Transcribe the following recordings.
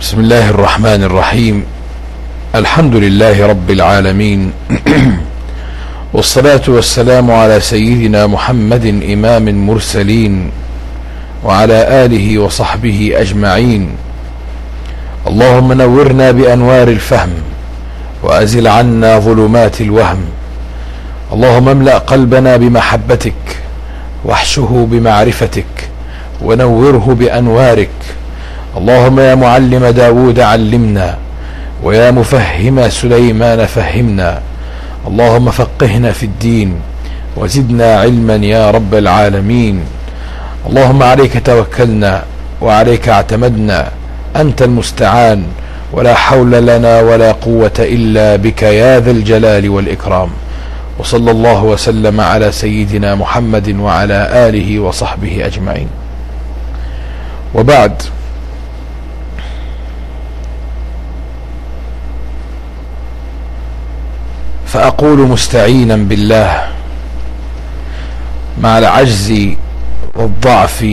بسم الله الرحمن الرحيم. الحمد لله رب العالمين. والصلاة والسلام على سيدنا محمد إمام المرسلين وعلى آله وصحبه أجمعين. اللهم نورنا بأنوار الفهم وأزل عنا ظلمات الوهم. اللهم املأ قلبنا بمحبتك واحشه بمعرفتك ونوره بأنوارك اللهم يا معلم داود علمنا ويا مفهم سليمان فهمنا اللهم فقهنا في الدين وزدنا علما يا رب العالمين اللهم عليك توكلنا وعليك اعتمدنا أنت المستعان ولا حول لنا ولا قوة إلا بك يا ذا الجلال والإكرام وصلى الله وسلم على سيدنا محمد وعلى آله وصحبه أجمعين وبعد فأقول مستعينا بالله مع العجز والضعف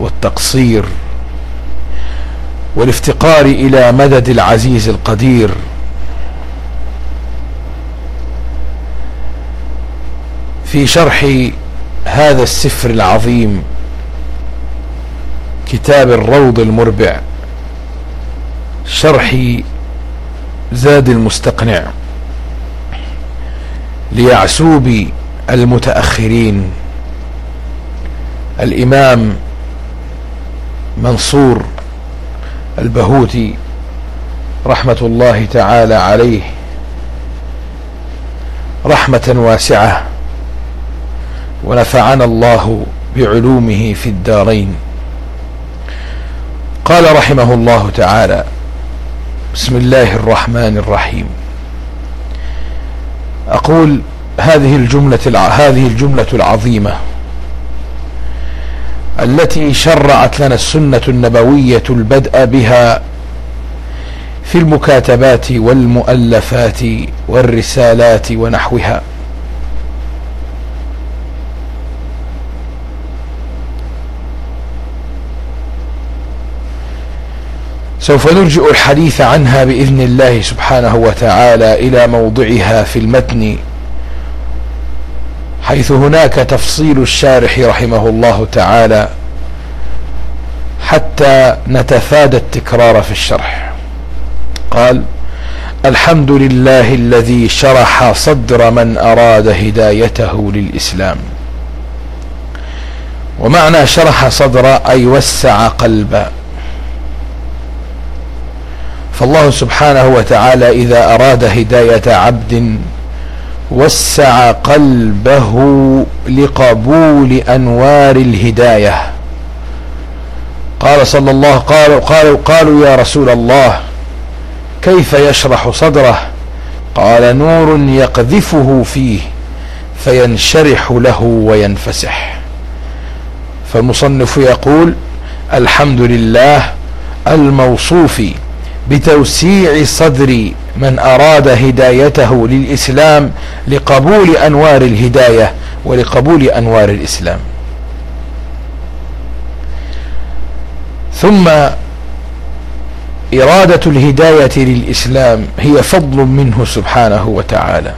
والتقصير والافتقار إلى مدد العزيز القدير. في شرح هذا السفر العظيم كتاب الروض المربع شرح زاد المستقنع. ليعسوب المتأخرين الإمام منصور البهوتي رحمة الله تعالى عليه رحمة واسعة ونفعنا الله بعلومه في الدارين. قال رحمه الله تعالى بسم الله الرحمن الرحيم. أقول هذه الجملة هذه الجملة العظيمة التي شرعت لنا السنة النبوية البدء بها في المكاتبات والمؤلفات والرسالات ونحوها. سوف نرجئ الحديث عنها بإذن الله سبحانه وتعالى إلى موضعها في المتن حيث هناك تفصيل الشارح رحمه الله تعالى حتى نتفادى التكرار في الشرح. قال الحمد لله الذي شرح صدر من أراد هدايته للإسلام. ومعنى شرح صدر أي وسع قلبا فالله سبحانه وتعالى إذا أراد هداية عبد وسع قلبه لقبول أنوار الهداية. قال صلى الله قالوا قالوا قالوا يا رسول الله كيف يشرح صدره؟ قال نور يقذفه فيه فينشرح له وينفسح. فالمصنف يقول الحمد لله الموصوف بتوسيع صدر من أراد هدايته للإسلام لقبول أنوار الهداية ولقبول أنوار الإسلام. ثم إرادة الهداية للإسلام هي فضل منه سبحانه وتعالى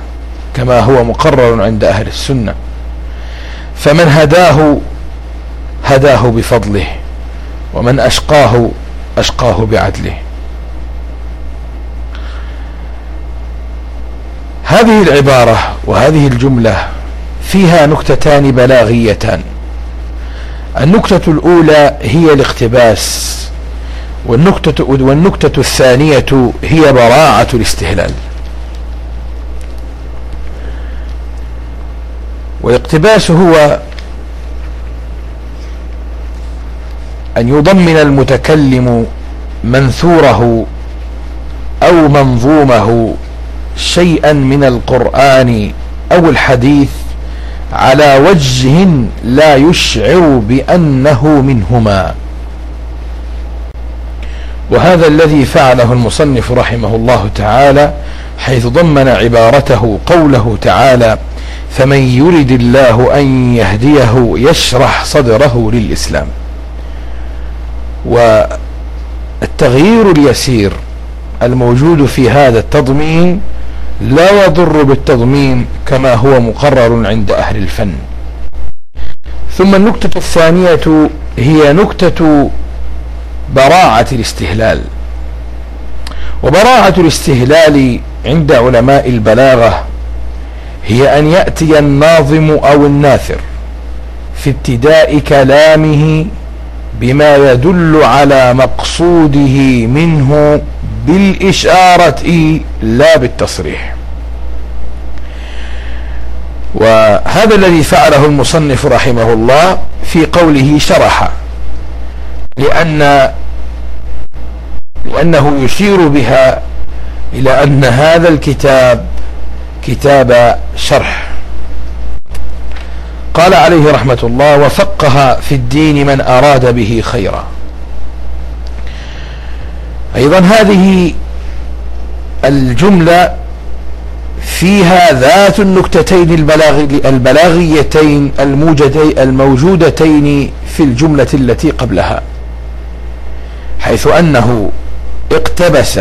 كما هو مقرر عند أهل السنة. فمن هداه هداه بفضله ومن أشقاه أشقاه بعدله. هذه العبارة وهذه الجملة فيها نكتتان بلاغيتان. النكتة الأولى هي الاقتباس والنكتة, والنكتة الثانية هي براعة الاستهلال. والاقتباس هو أن يضمن المتكلم منثوره أو منظومه شيئا من القرآن أو الحديث على وجه لا يشعر بأنه منهما. وهذا الذي فعله المصنف رحمه الله تعالى حيث ضمن عبارته قوله تعالى فمن يرد الله أن يهديه يشرح صدره للإسلام التغيير اليسير الموجود في هذا التضمين لا يضر بالتضمين كما هو مقرر عند أهل الفن. ثم النكتة الثانية هي نكتة براعة الاستهلال. وبراعة الاستهلال عند علماء البلاغة هي أن يأتي الناظم أو الناثر في ابتداء كلامه بما يدل على مقصوده منه بالإشارة لا بالتصريح. وهذا الذي فعله المصنف رحمه الله في قوله شرح لأن لأنه يشير بها إلى أن هذا الكتاب كتاب شرح. قال عليه رحمة الله وفقها في الدين من أراد به خيرا. أيضا هذه الجملة فيها ذات النكتتين البلاغيتين الموجودتين في الجملة التي قبلها حيث أنه اقتبس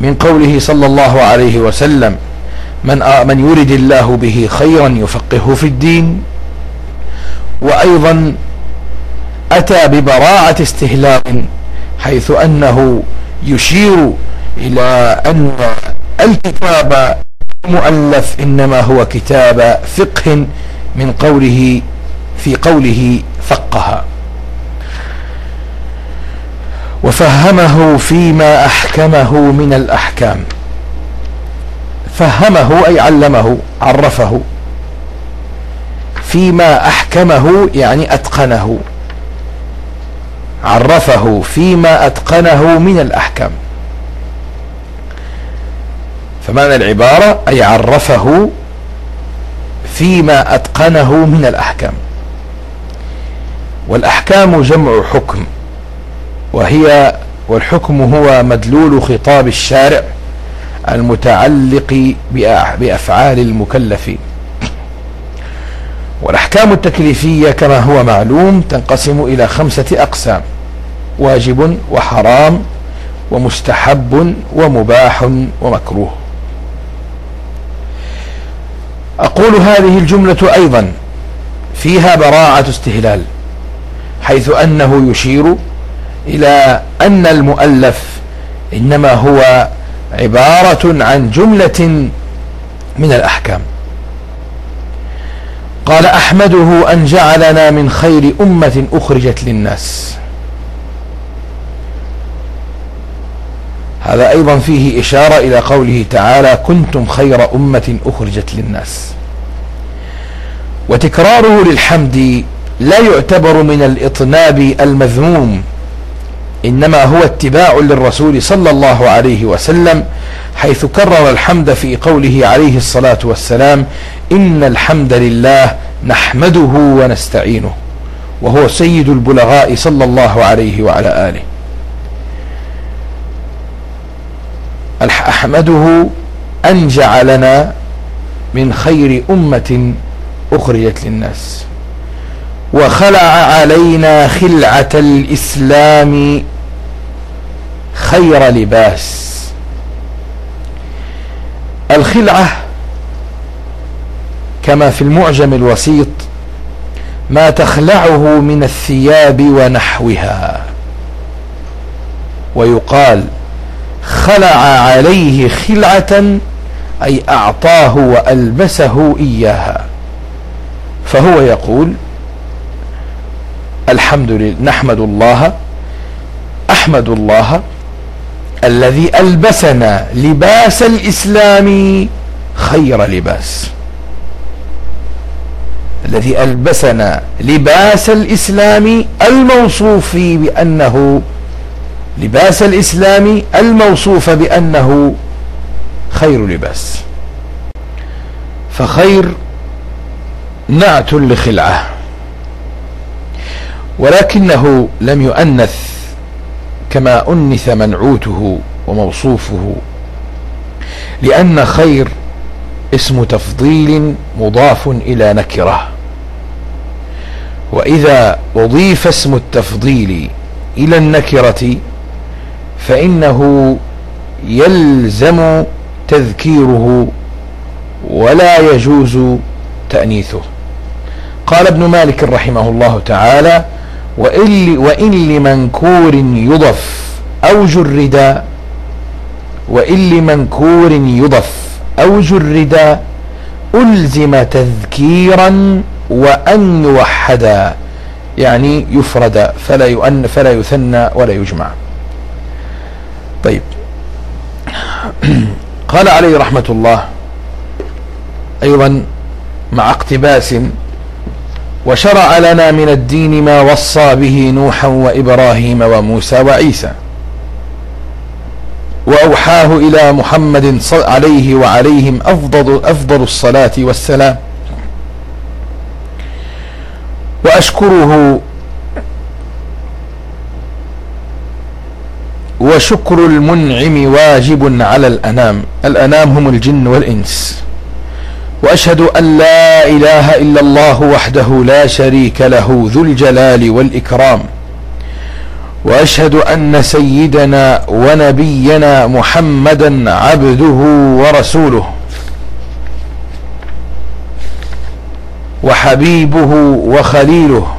من قوله صلى الله عليه وسلم من من يرد الله به خيرا يفقهه في الدين وأيضا أتى ببراعة استهلاء حيث أنه يشير إلى أن الكتاب المؤلف إنما هو كتاب فقه من قوله في قوله فقه. وفهمه فيما أحكمه من الأحكام. فهمه أي علمه عرفه. فيما أحكمه يعني أتقنه. عرفه فيما أتقنه من الأحكام. فمعنى العبارة أي عرفه فيما أتقنه من الأحكام. والأحكام جمع حكم وهي والحكم هو مدلول خطاب الشارع المتعلق بأفعال المكلفين. والأحكام التكليفية كما هو معلوم تنقسم إلى خمسة أقسام واجب وحرام ومستحب ومباح ومكروه. أقول هذه الجملة أيضا فيها براعة استهلال حيث أنه يشير إلى أن المؤلف إنما هو عبارة عن جملة من الأحكام. قال أحمده أن جعلنا من خير أمة أخرجت للناس. هذا أيضا فيه إشارة إلى قوله تعالى كنتم خير أمة أخرجت للناس وتكراره للحمد لا يعتبر من الإطناب المذموم. إنما هو اتباع للرسول صلى الله عليه وسلم حيث كرر الحمد في قوله عليه الصلاة والسلام إن الحمد لله نحمده ونستعينه وهو سيد البلغاء صلى الله عليه وعلى آله. أحمده أن جعلنا من خير أمة أخرجت للناس وخلع علينا خلعة الإسلام خير لباس. الخلعة كما في المعجم الوسيط ما تخلعه من الثياب ونحوها. ويقال خلع عليه خلعة أي أعطاه وألبسه إياها. فهو يقول الحمد لله نحمد الله أحمد الله الذي ألبسنا لباس الإسلام خير لباس. الذي ألبسنا لباس الإسلام الموصوف بأنه لباس الإسلام الموصوف بأنه خير لباس. فخير نعت لخلعة ولكنه لم يؤنث كما أنث منعوته وموصوفه لأن خير اسم تفضيل مضاف إلى نكرة. وإذا أضيف اسم التفضيل إلى النكرة فإنه يلزم تذكيره ولا يجوز تأنيثه. قال ابن مالك رحمه الله تعالى وإن, وإن لمنكور يضف. أو جرد وإن لمنكور يضف. أو جرد ألزم تذكيرا وأن يوحدا يعني يفرد فلا يؤن فلا يثنى ولا يجمع. طيب. قال عليه رحمة الله أيضا مع اقتباس وشرع لنا من الدين ما وصى به نوحا وإبراهيم وموسى وعيسى. وأوحاه إلى محمد عليه وعليهم أفضل, أفضل الصلاة والسلام. وأشكره وشكر المنعم واجب على الأنام. الأنام هم الجن والإنس. وأشهد أن لا إله إلا الله وحده لا شريك له ذو الجلال والإكرام. وأشهد أن سيدنا ونبينا محمدا عبده ورسوله. وحبيبه وخليله.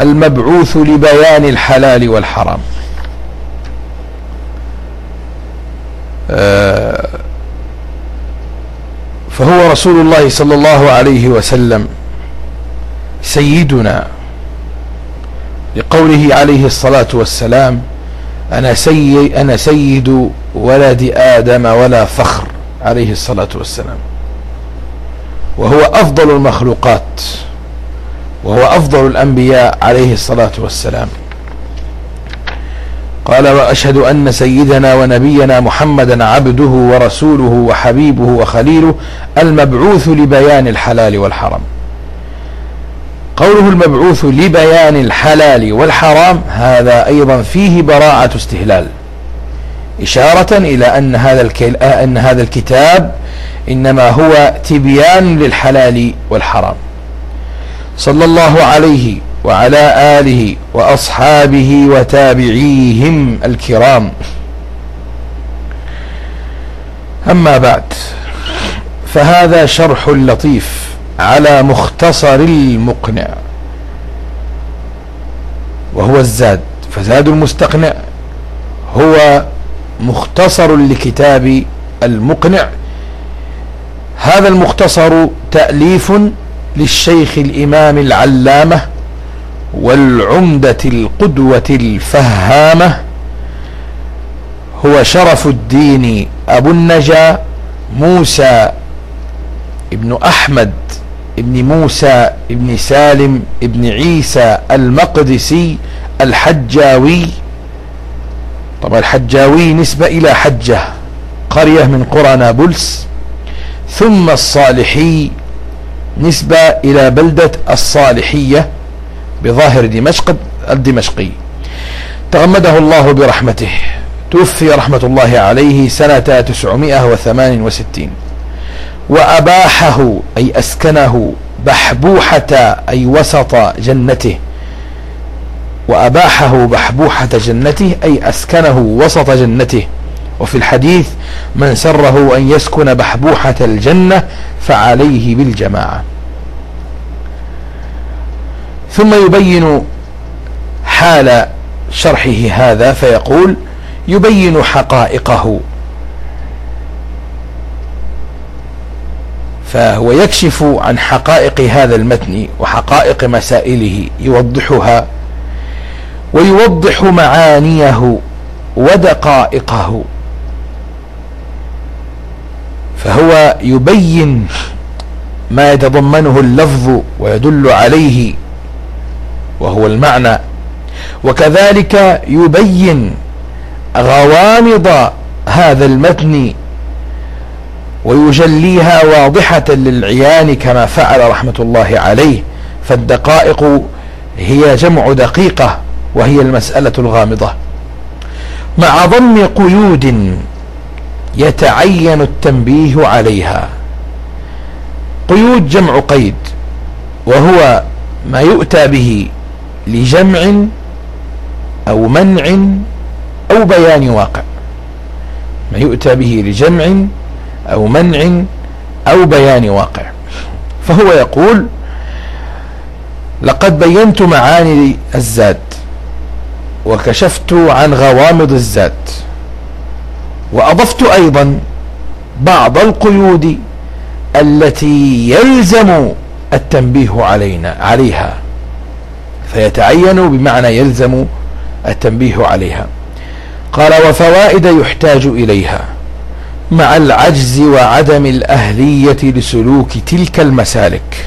المبعوث لبيان الحلال والحرام. آه، فهو رسول الله صلى الله عليه وسلم سيدنا لقوله عليه الصلاة والسلام أنا, سي أنا سيد ولد آدم ولا فخر عليه الصلاة والسلام. وهو أفضل المخلوقات وهو أفضل الأنبياء عليه الصلاة والسلام. قال وأشهد أن سيدنا ونبينا محمدا عبده ورسوله وحبيبه وخليله المبعوث لبيان الحلال والحرام. قوله المبعوث لبيان الحلال والحرام هذا أيضا فيه براعة استهلال إشارة إلى أن هذا أن هذا الكتاب إنما هو تبيان للحلال والحرام. صلى الله عليه وعلى آله وأصحابه وتابعيهم الكرام. أما بعد فهذا شرح لطيف على مختصر المقنع. وهو الزاد فزاد المستقنع هو مختصر لكتاب المقنع. هذا المختصر تأليف للشيخ الإمام العلامة والعمدة القدوة الفهامة هو شرف الدين أبو النجا موسى ابن أحمد ابن موسى ابن سالم ابن عيسى المقدسي الحجاوي. طبعا الحجاوي نسبة إلى حجة قرية من قرى نابلس ثم الصالحي نسبة إلى بلدة الصالحية. بظاهر دمشق الدمشقي. تغمده الله برحمته. توفي رحمة الله عليه سنة 968 وأباحه أي أسكنه بحبوحة أي وسط جنته. وأباحه بحبوحة جنته أي أسكنه وسط جنته. وفي الحديث من سره أن يسكن بحبوحة الجنة فعليه بالجماعة. ثم يبين حال شرحه هذا فيقول يبين حقائقه. فهو يكشف عن حقائق هذا المتن وحقائق مسائله يوضحها ويوضح معانيه ودقائقه. فهو يبين ما يتضمنه اللفظ ويدل عليه وهو المعنى. وكذلك يبين غوامض هذا المتن ويجليها واضحة للعيان كما فعل رحمة الله عليه. فالدقائق هي جمع دقيقة وهي المسألة الغامضة. مع ضم قيود يتعين التنبيه عليها. قيود جمع قيد وهو ما يؤتى به لجمع أو منع أو بيان واقع. ما يؤتى به لجمع أو منع أو بيان واقع. فهو يقول لقد بينت معاني الزاد وكشفت عن غوامض الزاد وأضفت أيضا بعض القيود التي يلزم التنبيه علينا عليها. فيتعين بمعنى يلزم التنبيه عليها. قال وفوائد يحتاج إليها مع العجز وعدم الأهلية لسلوك تلك المسالك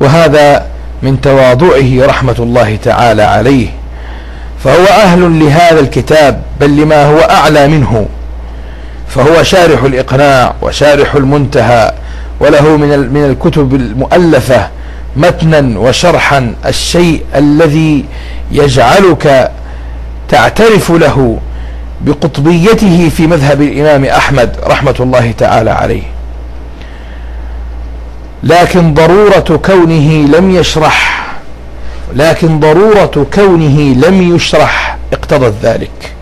وهذا من تواضعه رحمة الله تعالى عليه فهو أهل لهذا الكتاب بل لما هو أعلى منه فهو شارح الإقناع وشارح المنتهى وله من من الكتب المؤلفة متنا وشرحا الشيء الذي يجعلك تعترف له بقطبيته في مذهب الإمام أحمد رحمة الله تعالى عليه. لكن ضرورة كونه لم يشرح لكن ضرورة كونه لم يشرح اقتضت ذلك.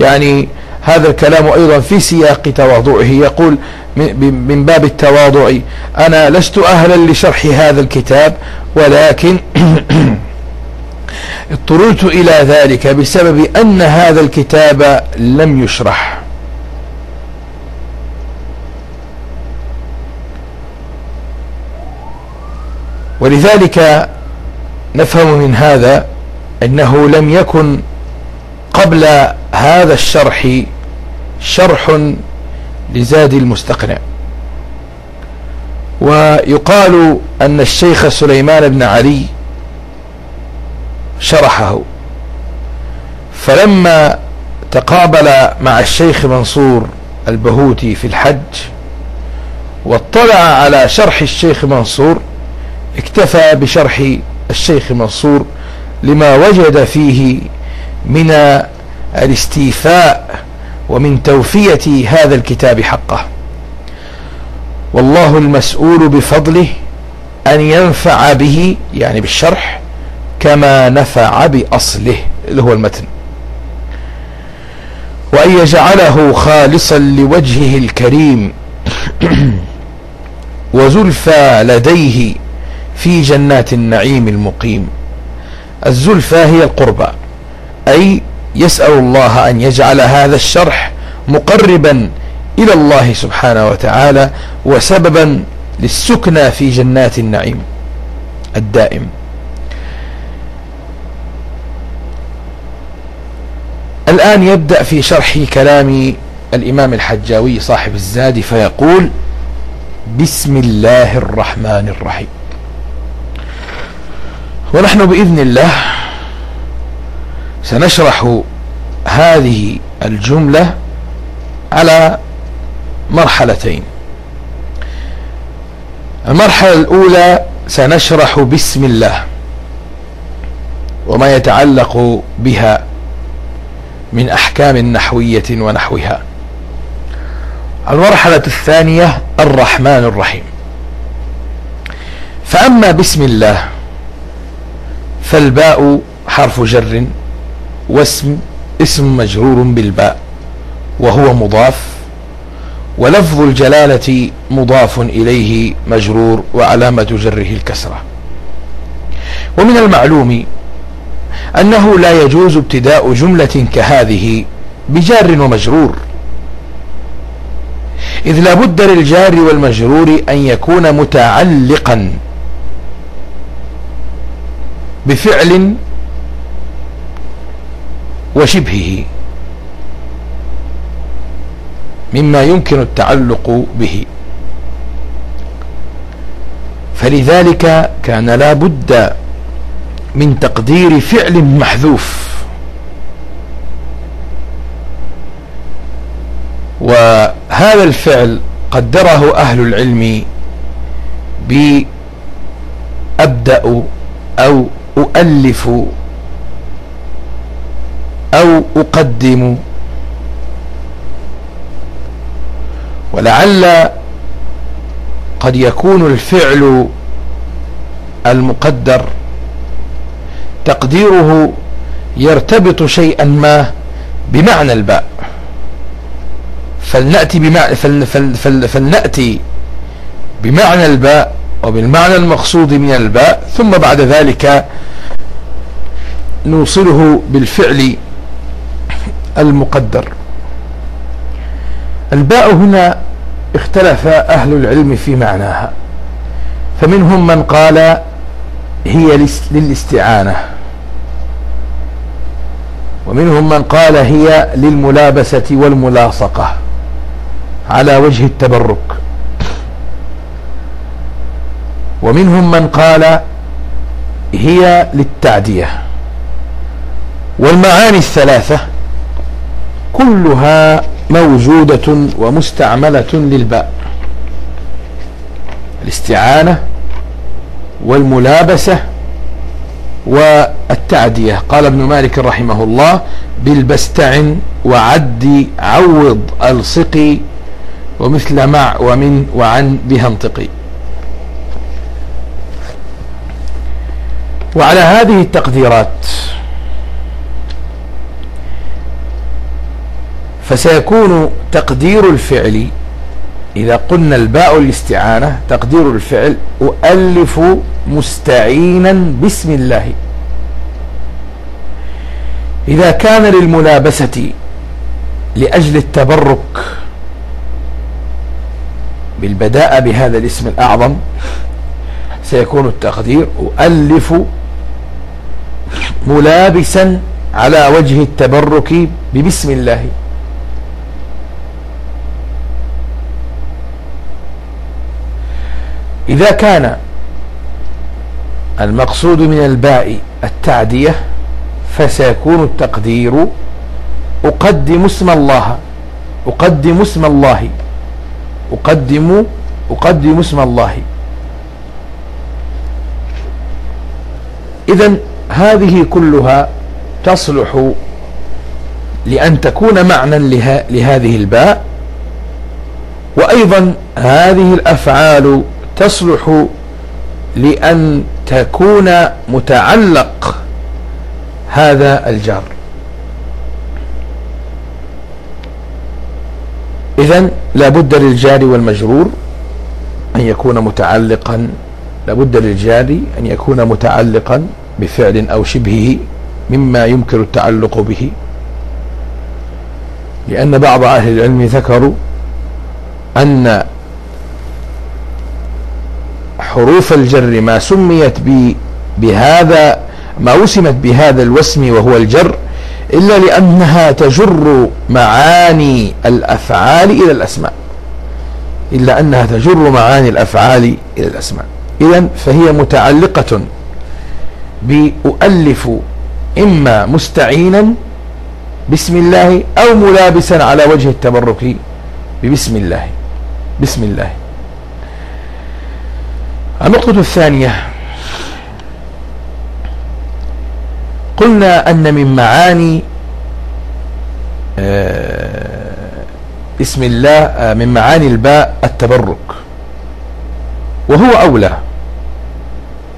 يعني هذا الكلام أيضا في سياق تواضعه. يقول من باب التواضع أنا لست أهلا لشرح هذا الكتاب ولكن اضطررت إلى ذلك بسبب أن هذا الكتاب لم يشرح. ولذلك نفهم من هذا أنه لم يكن قبل هذا الشرح شرح لزاد المستقنع. ويقال أن الشيخ سليمان بن علي شرحه. فلما تقابل مع الشيخ منصور البهوتي في الحج واطلع على شرح الشيخ منصور اكتفى بشرح الشيخ منصور لما وجد فيه من الاستيفاء ومن توفية هذا الكتاب حقه. والله المسؤول بفضله أن ينفع به يعني بالشرح كما نفع بأصله اللي هو المتن. وأن يجعله خالصا لوجهه الكريم. وزلفى لديه في جنات النعيم المقيم. الزلفى هي القربى. أي يسأل الله أن يجعل هذا الشرح مقربا إلى الله سبحانه وتعالى وسببا للسكنى في جنات النعيم الدائم. الآن يبدأ في شرح كلام الإمام الحجاوي صاحب الزاد فيقول بسم الله الرحمن الرحيم. ونحن بإذن الله سنشرح هذه الجملة على مرحلتين. المرحلة الأولى سنشرح بسم الله وما يتعلق بها من أحكام نحوية ونحوها. المرحلة الثانية الرحمن الرحيم. فأما بسم الله فالباء حرف جر واسم اسم مجرور بالباء وهو مضاف ولفظ الجلالة مضاف إليه مجرور وعلامة جره الكسرة. ومن المعلوم أنه لا يجوز ابتداء جملة كهذه بجار ومجرور. إذ لا بد للجار والمجرور أن يكون متعلقا بفعل وشبهه. مما يمكن التعلق به. فلذلك كان لا بد من تقدير فعل محذوف. وهذا الفعل قدره أهل العلم بأبدأ أو أؤلف أو أقدم. ولعل قد يكون الفعل المقدر. تقديره يرتبط شيئا ما بمعنى الباء. فلنأتي بمعنى فل فل فل فلنأتي بمعنى الباء وبالمعنى المقصود من الباء ثم بعد ذلك نوصله بالفعل المقدر. الباء هنا اختلف أهل العلم في معناها. فمنهم من قال هي للاستعانة. ومنهم من قال هي للملابسة والملاصقة على وجه التبرك. ومنهم من قال هي للتعدية. والمعاني الثلاثة كلها موجودة ومستعملة للباء. الاستعانة والملابسة والتعدية. قال ابن مالك رحمه الله بالبستعن وعد عوض الصقي ومثل مع ومن وعن بها انطقي وعلى هذه التقديرات فسيكون تقدير الفعل إذا قلنا الباء الاستعانة تقدير الفعل أؤلف مستعينا بسم الله. إذا كان للملابسة لأجل التبرك بالبداء بهذا الاسم الأعظم سيكون التقدير أؤلف ملابسا على وجه التبرك ببسم الله. إذا كان المقصود من الباء التعدية فسيكون التقدير أقدم اسم الله أقدم اسم الله أقدم أقدم اسم الله. إذا هذه كلها تصلح لأن تكون معنى لهذه الباء. وأيضا هذه الأفعال تصلح لأن تكون متعلق هذا الجار. إذا لابد للجار والمجرور أن يكون متعلقا لابد للجار أن يكون متعلقا بفعل أو شبهه مما يمكن التعلق به. لأن بعض أهل العلم ذكروا أن حروف الجر ما سميت بهذا ما وسمت بهذا الوسم وهو الجر إلا لأنها تجر معاني الأفعال إلى الأسماء. إلا أنها تجر معاني الأفعال إلى الأسماء. إذا فهي متعلقة بأؤلف إما مستعينا بسم الله أو ملابسا على وجه التبرك ببسم الله. بسم الله. النقطة الثانية. قلنا أن من معاني آه، اسم الله آه، من معاني الباء التبرك. وهو أولى.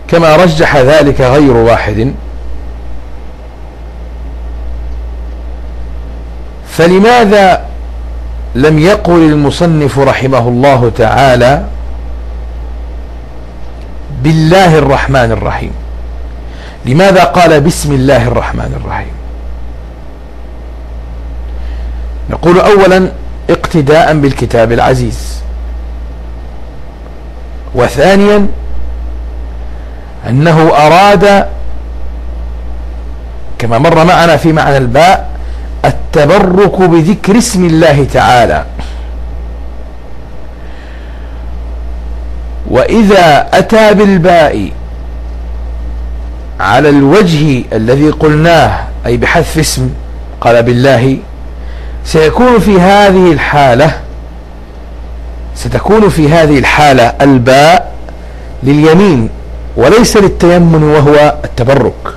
كما رجح ذلك غير واحد. فلماذا لم يقل المصنف رحمه الله تعالى بالله الرحمن الرحيم. لماذا قال بسم الله الرحمن الرحيم؟ نقول أولا اقتداء بالكتاب العزيز. وثانيا أنه أراد كما مر معنا في معنى الباء التبرك بذكر اسم الله تعالى. وإذا أتى بالباء على الوجه الذي قلناه أي بحذف اسم قال بالله سيكون في هذه الحالة ستكون في هذه الحالة الباء لليمين وليس للتيمن وهو التبرك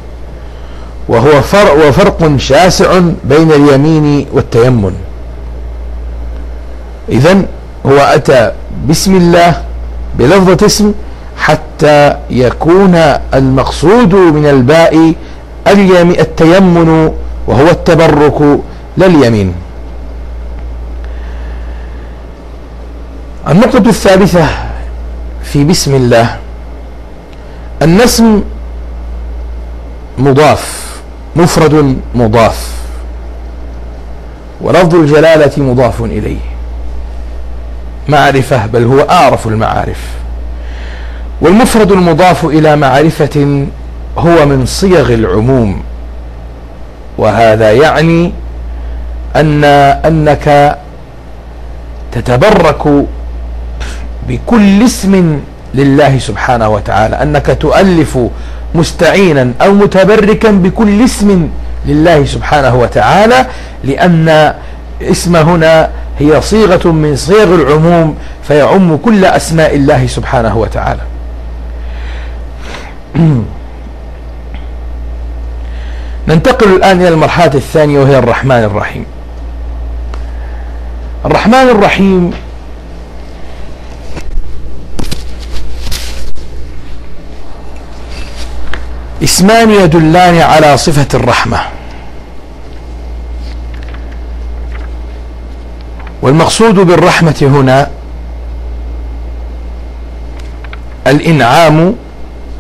وهو فرق وفرق شاسع بين اليمين والتيمن إذا هو أتى بسم الله بلفظة اسم حتى يكون المقصود من الباء التيمن وهو التبرك لا اليمين النقطة الثالثة في بسم الله. النسم مضاف مفرد مضاف ولفظ الجلالة مضاف إليه. معرفة بل هو أعرف المعارف. والمفرد المضاف إلى معرفة هو من صيغ العموم. وهذا يعني أن أنك تتبرك بكل اسم لله سبحانه وتعالى أنك تؤلف مستعينا أو متبركا بكل اسم لله سبحانه وتعالى لأن اسم هنا هي صيغة من صيغ العموم فيعم كل أسماء الله سبحانه وتعالى. ننتقل الآن إلى المرحلة الثانية وهي الرحمن الرحيم. الرحمن الرحيم اسمان يدلان على صفة الرحمة. والمقصود بالرحمة هنا الإنعام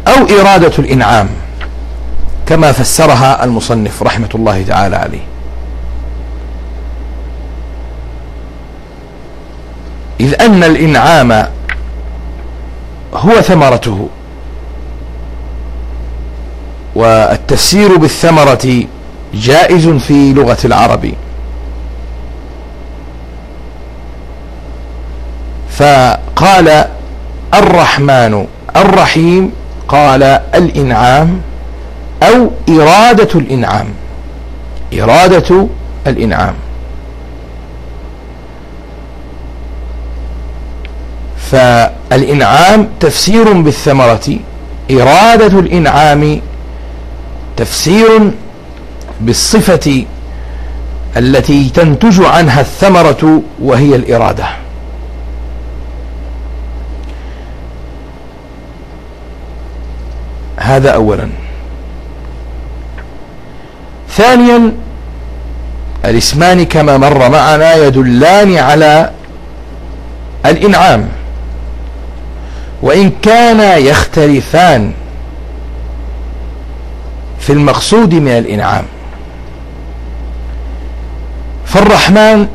أو إرادة الإنعام كما فسرها المصنف رحمة الله تعالى عليه. إذ أن الإنعام هو ثمرته والتفسير بالثمرة جائز في لغة العرب فقال الرحمن الرحيم قال الإنعام أو إرادة الإنعام. إرادة الإنعام. فالإنعام تفسير بالثمرة. إرادة الإنعام تفسير بالصفة التي تنتج عنها الثمرة وهي الإرادة. هذا أولا. ثانيا الاسمان كما مر معنا يدلان على الإنعام. وإن كانا يختلفان في المقصود من الإنعام. فالرحمن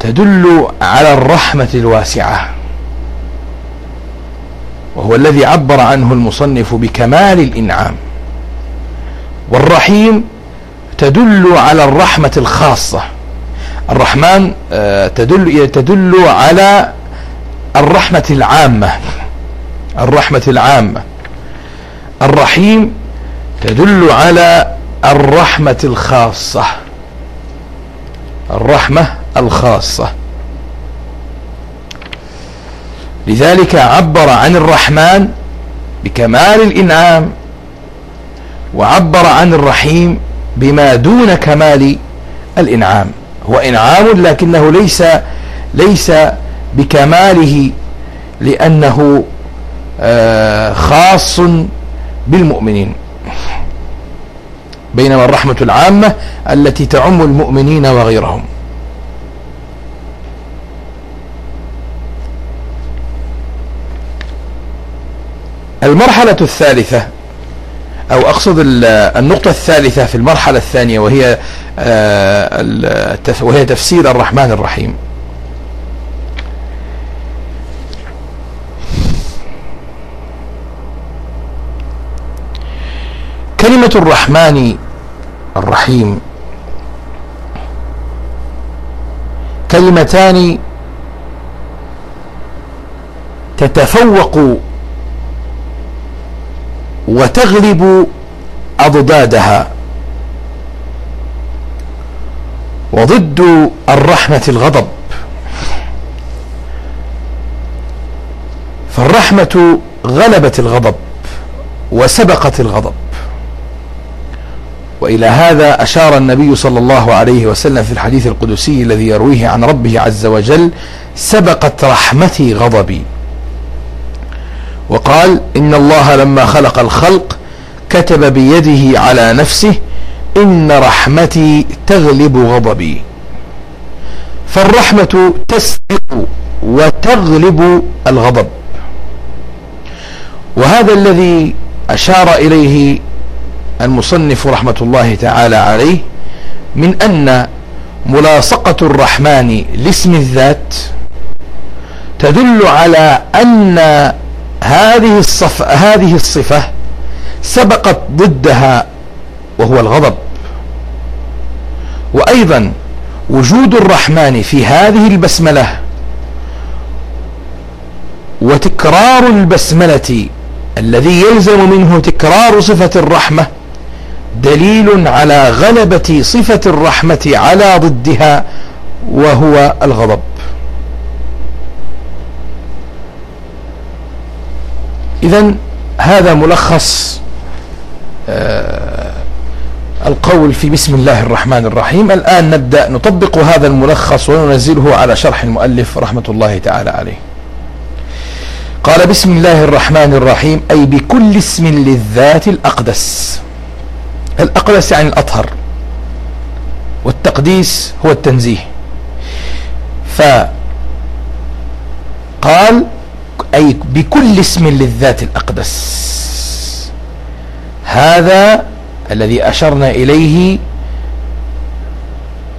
تدل على الرحمة الواسعة. وهو الذي عبر عنه المصنف بكمال الإنعام. والرحيم تدل على الرحمة الخاصة. الرحمن آه، تدل تدل على الرحمة العامة. الرحمة العامة. الرحيم تدل على الرحمة الخاصة. الرحمة الخاصة. لذلك عبر عن الرحمن بكمال الإنعام وعبر عن الرحيم بما دون كمال الإنعام. هو إنعام لكنه ليس ليس بكماله لأنه آه، خاص بالمؤمنين. بينما الرحمة العامة التي تعم المؤمنين وغيرهم. المرحلة الثالثة أو أقصد النقطة الثالثة في المرحلة الثانية وهي آه، وهي تفسير الرحمن الرحيم. كلمة الرحمن الرحيم كلمتان تتفوق وتغلب أضدادها. وضد الرحمة الغضب. فالرحمة غلبت الغضب وسبقت الغضب. وإلى هذا أشار النبي صلى الله عليه وسلم في الحديث القدسي الذي يرويه عن ربه عز وجل سبقت رحمتي غضبي. وقال إن الله لما خلق الخلق كتب بيده على نفسه إن رحمتي تغلب غضبي. فالرحمة تسبق وتغلب الغضب. وهذا الذي أشار إليه المصنف رحمة الله تعالى عليه من أن ملاصقة الرحمن لاسم الذات تدل على أن هذه الصف هذه الصفة سبقت ضدها وهو الغضب. وأيضا وجود الرحمن في هذه البسملة وتكرار البسملة الذي يلزم منه تكرار صفة الرحمة دليل على غلبة صفة الرحمة على ضدها وهو الغضب. إذا هذا ملخص آه، القول في بسم الله الرحمن الرحيم. الآن نبدأ نطبق هذا الملخص وننزله على شرح المؤلف رحمة الله تعالى عليه. قال بسم الله الرحمن الرحيم أي بكل اسم للذات الأقدس. الأقدس يعني الأطهر والتقديس هو التنزيه. فقال أي بكل اسم للذات الأقدس. هذا الذي أشرنا إليه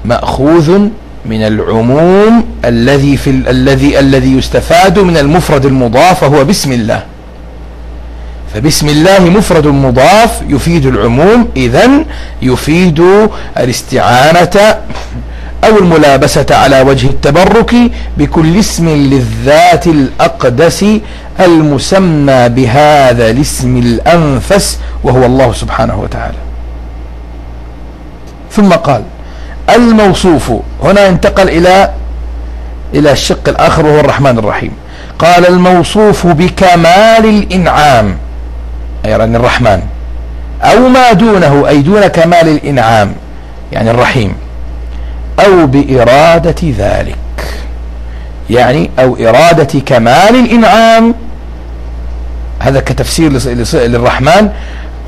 مأخوذ من العموم الذي في الذي الذي يستفاد من المفرد المضاف وهو بسم الله. فبسم الله مفرد مضاف يفيد العموم إذا يفيد الاستعانة أو الملابسة على وجه التبرك بكل اسم للذات الأقدس المسمى بهذا الاسم الأنفس وهو الله سبحانه وتعالى. ثم قال الموصوف. هنا انتقل إلى إلى الشق الآخر وهو الرحمن الرحيم. قال الموصوف بكمال الإنعام أي يعني الرحمن. أو ما دونه أي دون كمال الإنعام يعني الرحيم. أو بإرادة ذلك. يعني أو إرادة كمال الإنعام. هذا كتفسير للرحمن.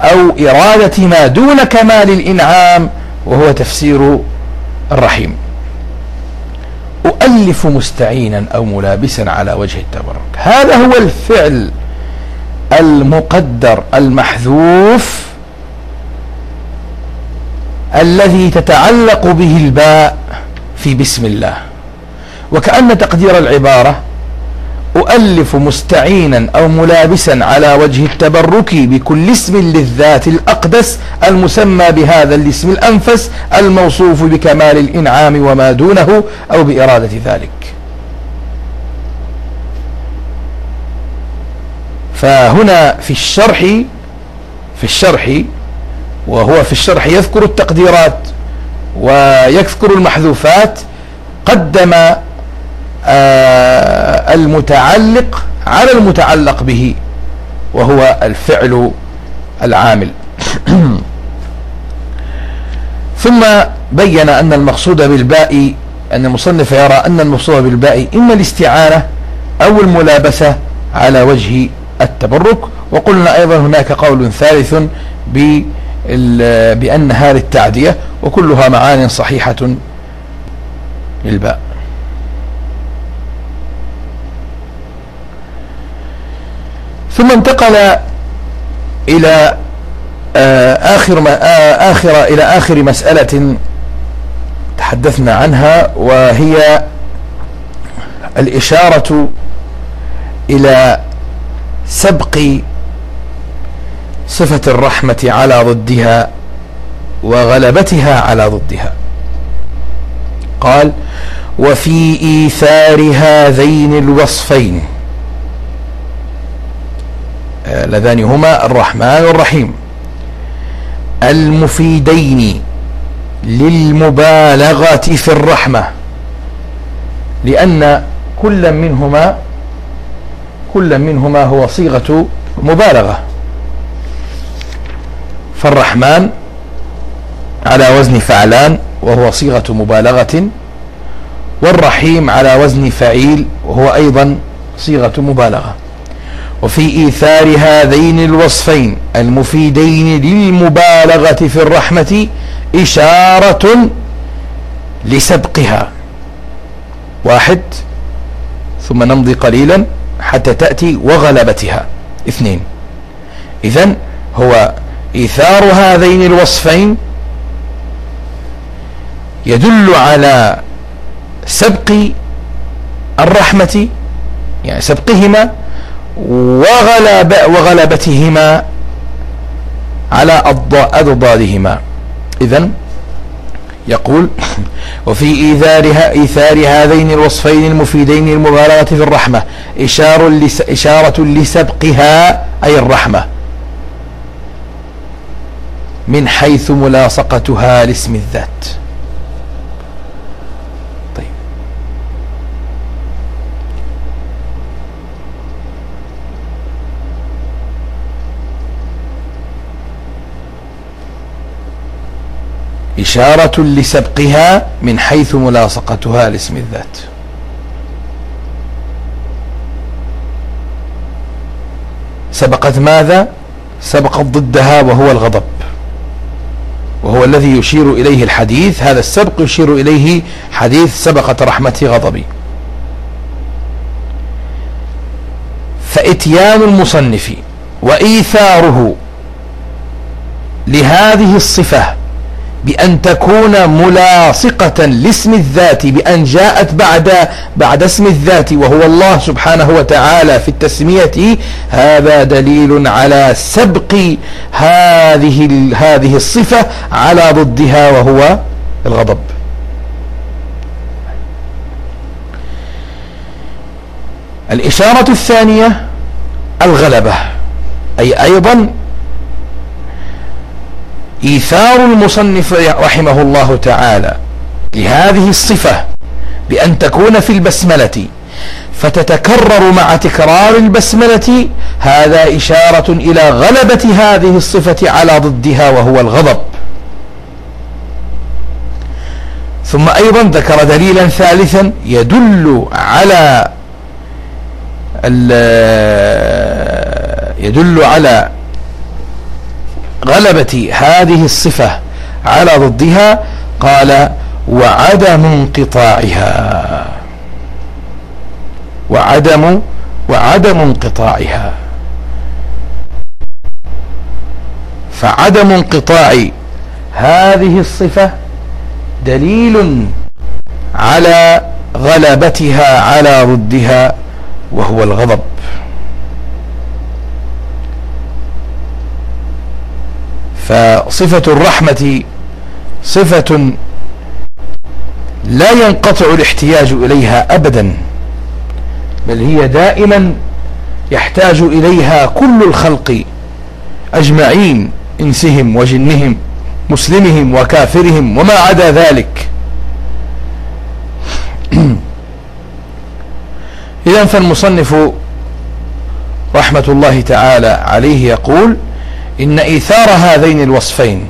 أو إرادة ما دون كمال الإنعام وهو تفسير الرحيم. أؤلف مستعينا أو ملابسا على وجه التبرك. هذا هو الفعل المقدر المحذوف الذي تتعلق به الباء في بسم الله. وكأن تقدير العبارة أؤلف مستعينا أو ملابسا على وجه التبرك بكل اسم للذات الأقدس المسمى بهذا الاسم الأنفس الموصوف بكمال الإنعام وما دونه أو بإرادة ذلك. فهنا في الشرح في الشرح وهو في الشرح يذكر التقديرات ويذكر المحذوفات قدم آه، المتعلق على المتعلق به وهو الفعل العامل. ثم بين أن المقصود بالباء أن المصنف يرى أن المقصود بالباء إما الاستعانة أو الملابسة على وجه التبرك وقلنا أيضا هناك قول ثالث بأن هذه التعدية وكلها معان صحيحة للباء. ثم انتقل إلى آه، آخر ما آه، آخر إلى آخر مسألة تحدثنا عنها وهي الإشارة إلى سبق صفة الرحمة على ضدها وغلبتها على ضدها. قال وفي إيثار هذين الوصفين. اللذان هما الرحمن والرحيم المفيدين للمبالغة في الرحمة لأن كل منهما كل منهما هو صيغة مبالغة. فالرحمن على وزن فعلان وهو صيغة مبالغة والرحيم على وزن فعيل وهو أيضا صيغة مبالغة. وفي إيثار هذين الوصفين المفيدين للمبالغة في الرحمة إشارة لسبقها. واحد ثم نمضي قليلا حتى تأتي وغلبتها. اثنين إذن هو إيثار هذين الوصفين يدل على سبق الرحمة يعني سبقهما وغلب وغلبتهما على أضدادهما. إذن يقول وفي إيثارها إيثار هذين الوصفين المفيدين المبالغة في الرحمة إشارة لسبقها أي الرحمة. من حيث ملاصقتها لاسم الذات. طيب. إشارة لسبقها من حيث ملاصقتها لاسم الذات. سبقت ماذا؟ سبقت ضدها وهو الغضب. وهو الذي يشير إليه الحديث هذا السبق يشير إليه حديث سبقت رحمتي غضبي. فإتيان المصنف وإيثاره لهذه الصفة بأن تكون ملاصقة لاسم الذات بأن جاءت بعد بعد اسم الذات وهو الله سبحانه وتعالى في التسمية هذا دليل على سبق هذه هذه الصفة على ضدها وهو الغضب. الإشارة الثانية الغلبة. أي أيضا إيثار المصنف رحمه الله تعالى لهذه الصفة بأن تكون في البسملة فتتكرر مع تكرار البسملة هذا إشارة إلى غلبة هذه الصفة على ضدها وهو الغضب. ثم أيضا ذكر دليلا ثالثا يدل على يدل على غلبة هذه الصفة على ضدها قال وعدم انقطاعها. وعدم وعدم انقطاعها. فعدم انقطاع هذه الصفة دليل على غلبتها على ضدها وهو الغضب. فصفة الرحمة صفة لا ينقطع الاحتياج إليها أبدا بل هي دائما يحتاج إليها كل الخلق أجمعين إنسهم وجنهم مسلمهم وكافرهم وما عدا ذلك. إذا فالمصنف رحمة الله تعالى عليه يقول إن إيثار هذين الوصفين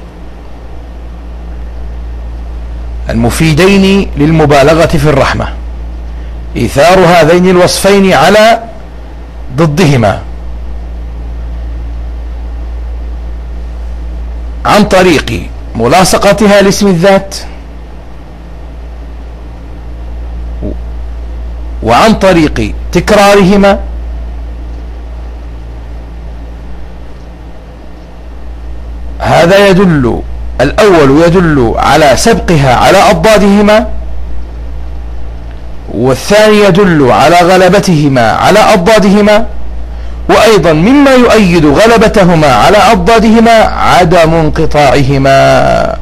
المفيدين للمبالغة في الرحمة. إيثار هذين الوصفين على ضدهما. عن طريق ملاصقتها لاسم الذات. وعن طريق تكرارهما. هذا يدل الأول يدل على سبقها على أضدادهما والثاني يدل على غلبتهما على أضدادهما وأيضا مما يؤيد غلبتهما على أضدادهما عدم انقطاعهما.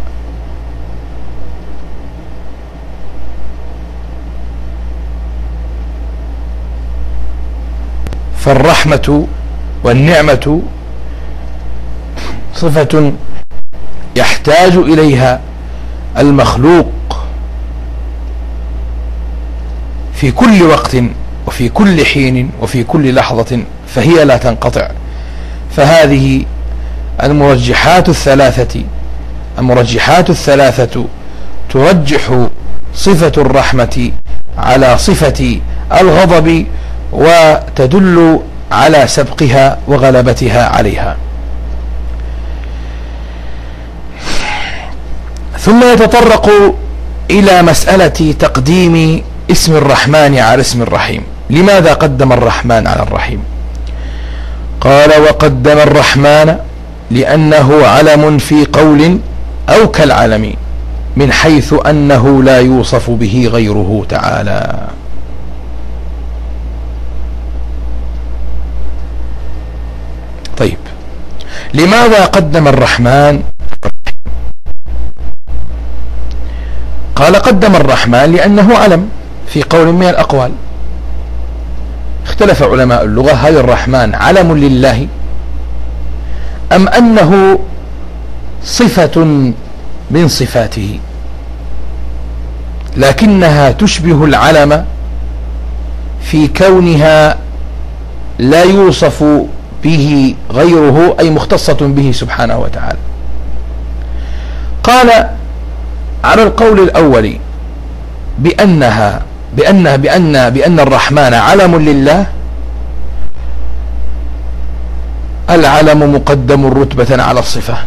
فالرحمة والنعمة صفة يحتاج إليها المخلوق في كل وقت وفي كل حين وفي كل لحظة فهي لا تنقطع. فهذه المرجحات الثلاثة المرجحات الثلاثة ترجح صفة الرحمة على صفة الغضب وتدل على سبقها وغلبتها عليها. ثم يتطرق إلى مسألة تقديم اسم الرحمن على اسم الرحيم. لماذا قدم الرحمن على الرحيم؟ قال وقدم الرحمن لأنه علم في قول أو كالعلم من حيث أنه لا يوصف به غيره تعالى. طيب لماذا قدم الرحمن قال قدم الرحمن لأنه علم في قول من الأقوال. اختلف علماء اللغة هل الرحمن علم لله أم أنه صفة من صفاته؟ لكنها تشبه العلم في كونها لا يوصف به غيره أي مختصة به سبحانه وتعالى. قال على القول الأول بأنها بأن بأن بأن الرحمن علم لله العلم مقدم رتبة على الصفة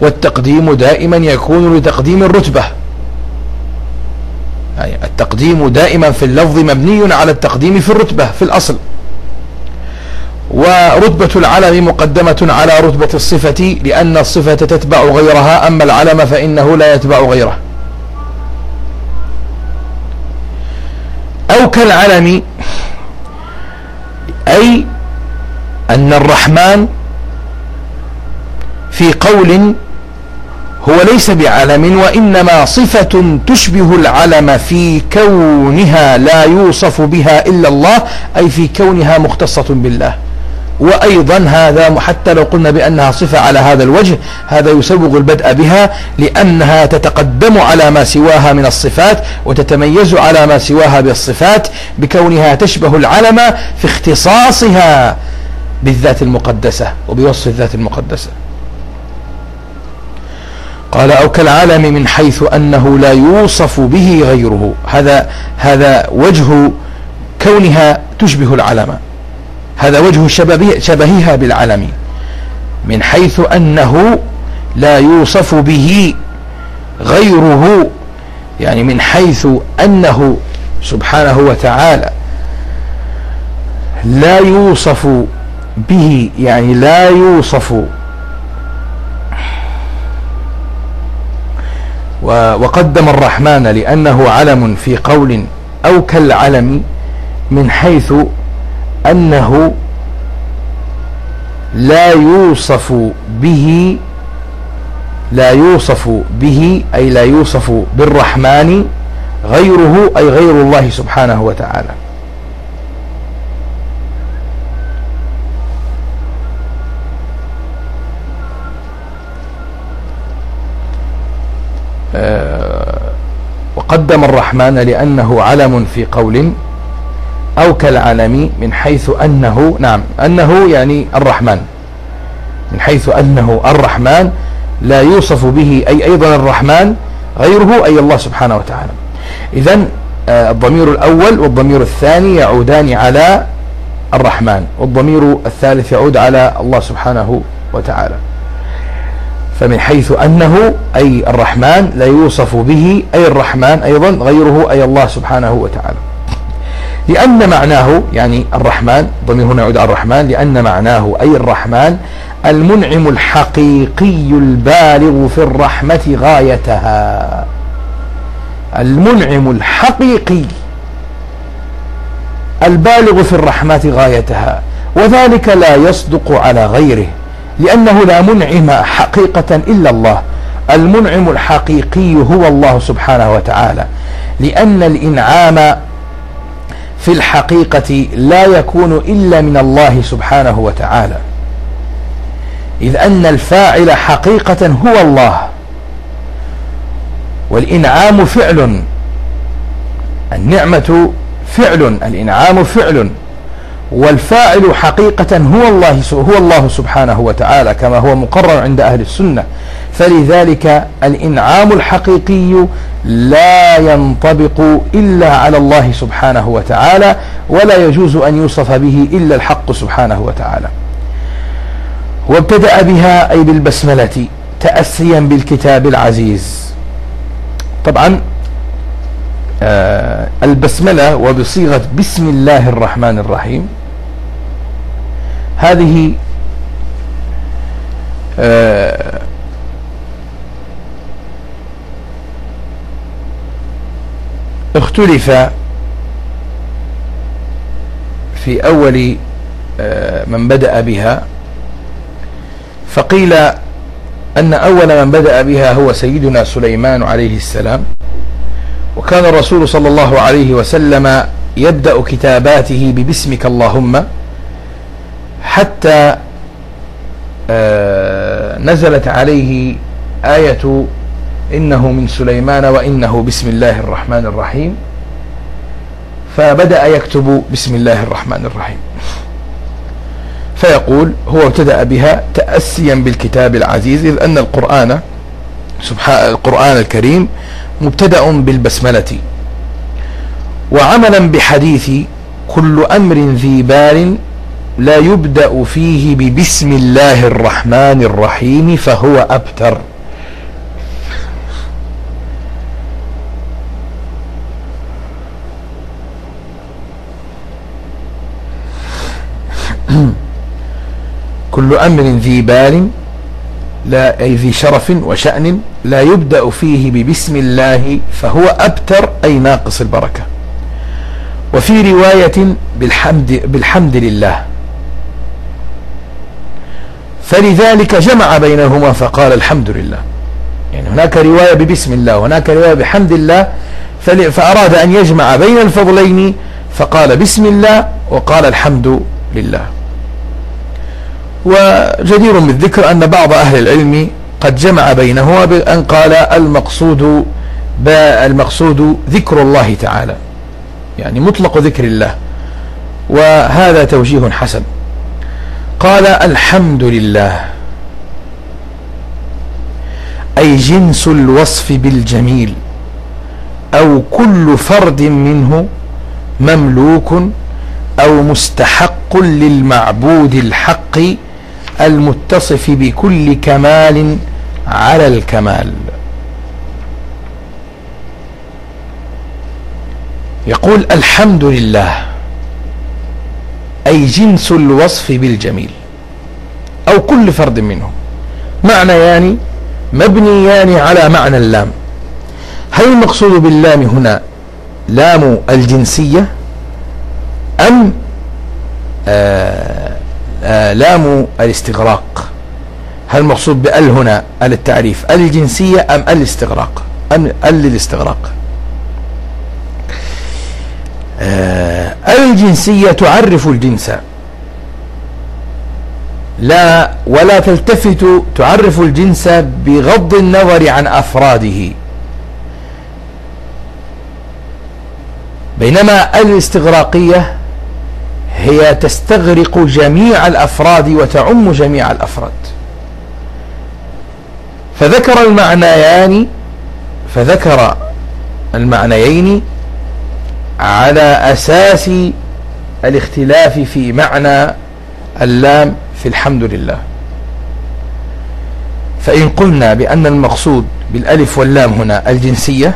والتقديم دائما يكون لتقديم الرتبة. يعني التقديم دائما في اللفظ مبني على التقديم في الرتبة في الأصل. ورتبة العلم مقدمة على رتبة الصفة لأن الصفة تتبع غيرها أما العلم فإنه لا يتبع غيره. أو كالعلم أي أن الرحمن في قول هو ليس بعلم وإنما صفة تشبه العلم في كونها لا يوصف بها إلا الله أي في كونها مختصة بالله. وأيضا هذا حتى لو قلنا بأنها صفة على هذا الوجه هذا يسوغ البدء بها لأنها تتقدم على ما سواها من الصفات وتتميز على ما سواها بالصفات بكونها تشبه العلم في اختصاصها بالذات المقدسة وبوصف الذات المقدسة. قال أو كالعالم من حيث أنه لا يوصف به غيره. هذا هذا وجه كونها تشبه العلم. هذا وجه شبهها بالعلم من حيث أنه لا يوصف به غيره يعني من حيث أنه سبحانه وتعالى لا يوصف به يعني لا يوصف. وقدم الرحمن لأنه علم في قول أو كالعلم من حيث أنه لا يوصف به لا يوصف به أي لا يوصف بالرحمن غيره أي غير الله سبحانه وتعالى. آه، وقدم الرحمن لأنه علم في قول أو كالعالم من حيث أنه نعم أنه يعني الرحمن. من حيث أنه الرحمن لا يوصف به أي أيضا الرحمن غيره أي الله سبحانه وتعالى. إذا آه، الضمير الأول والضمير الثاني يعودان على الرحمن والضمير الثالث يعود على الله سبحانه وتعالى. فمن حيث أنه أي الرحمن لا يوصف به أي الرحمن أيضا غيره أي الله سبحانه وتعالى. لأن معناه يعني الرحمن ضمير هنا يعود على الرحمن لأن معناه أي الرحمن المنعم الحقيقي البالغ في الرحمة غايتها. المنعم الحقيقي البالغ في الرحمة غايتها. وذلك لا يصدق على غيره لأنه لا منعم حقيقة إلا الله. المنعم الحقيقي هو الله سبحانه وتعالى لأن الإنعام في الحقيقة لا يكون إلا من الله سبحانه وتعالى. إذ أن الفاعل حقيقة هو الله والإنعام فعل النعمة فعل الإنعام فعل. والفاعل حقيقة هو الله هو الله سبحانه وتعالى كما هو مقرر عند أهل السنة. فلذلك الإنعام الحقيقي لا ينطبق إلا على الله سبحانه وتعالى ولا يجوز أن يوصف به إلا الحق سبحانه وتعالى. وابتدأ بها أي بالبسملة تأسيا بالكتاب العزيز. طبعا آه البسملة وبصيغة بسم الله الرحمن الرحيم. هذه آه اختلف في أول آه من بدأ بها. فقيل أن أول من بدأ بها هو سيدنا سليمان عليه السلام. وكان الرسول صلى الله عليه وسلم يبدأ كتاباته ببسمك اللهم حتى آه، نزلت عليه آية إنه من سليمان وإنه بسم الله الرحمن الرحيم فبدأ يكتب بسم الله الرحمن الرحيم. فيقول هو ابتدأ بها تأسيا بالكتاب العزيز إذ أن القرآن سبحان القرآن الكريم مبتدأ بالبسملة. وعملا بحديث كل أمر ذي بال لا يبدأ فيه ببسم الله الرحمن الرحيم فهو أبتر. كل أمر ذي بال لا أي ذي شرف وشأن لا يبدأ فيه ببسم الله فهو أبتر أي ناقص البركة. وفي رواية بالحمد, بالحمد لله. فلذلك جمع بينهما فقال الحمد لله. يعني هناك رواية ببسم الله وهناك رواية بحمد الله فأراد أن يجمع بين الفضلين فقال بسم الله وقال الحمد لله. وجدير بالذكر أن بعض أهل العلم قد جمع بينهما بأن قال المقصود المقصود ذكر الله تعالى. يعني مطلق ذكر الله. وهذا توجيه حسن. قال الحمد لله. أي جنس الوصف بالجميل. أو كل فرد منه مملوك أو مستحق للمعبود الحق المتصف بكل كمال على الكمال. يقول الحمد لله أي جنس الوصف بالجميل أو كل فرد منهم. معنيان مبنيان على معنى اللام. هل المقصود باللام هنا لام الجنسية أم آه لام الاستغراق. هل المقصود بأل هنا آل التعريف؟ الجنسية أم الاستغراق؟ أم آل للاستغراق آه الجنسية تعرف الجنس. لا ولا تلتفت تعرف الجنس بغض النظر عن أفراده. بينما الاستغراقية هي تستغرق جميع الأفراد وتعم جميع الأفراد. فذكر المعنيان فذكر المعنيين على أساس الاختلاف في معنى اللام في الحمد لله. فإن قلنا بأن المقصود بالألف واللام هنا الجنسية